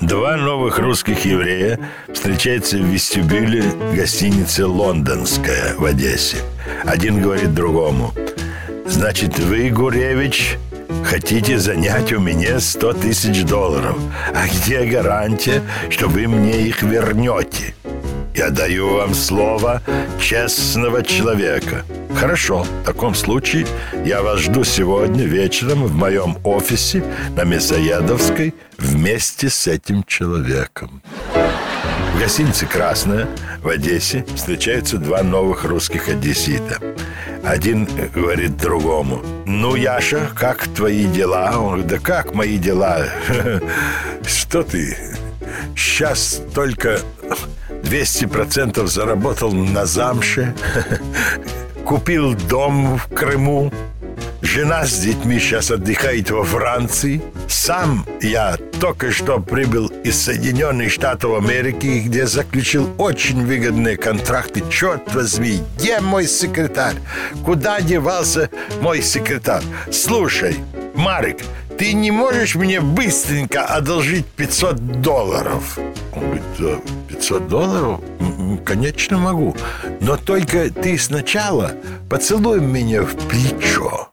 Два новых русских еврея встречаются в вестибюле гостиницы «Лондонская» в Одессе. Один говорит другому. «Значит, вы, Гуревич, хотите занять у меня 100 тысяч долларов. А где гарантия, что вы мне их вернете?» Я даю вам слово честного человека. Хорошо, в таком случае я вас жду сегодня вечером в моем офисе на Мясоедовской вместе с этим человеком. В гостинице «Красная» в Одессе встречаются два новых русских одессита. Один говорит другому, ну, Яша, как твои дела? Он говорит, да как мои дела? Что ты? Сейчас только 200% заработал на замше, купил дом в Крыму, Жена с детьми сейчас отдыхает во Франции. Сам я только что прибыл из Соединенных Штатов Америки, где заключил очень выгодные контракты. Черт возьми, где мой секретарь? Куда девался мой секретарь? Слушай, Марик, ты не можешь мне быстренько одолжить 500 долларов? Он говорит, 500 долларов? Конечно, могу. Но только ты сначала поцелуй меня в плечо.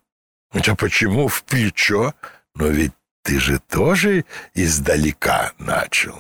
Это почему в плечо? Но ведь ты же тоже издалека начал.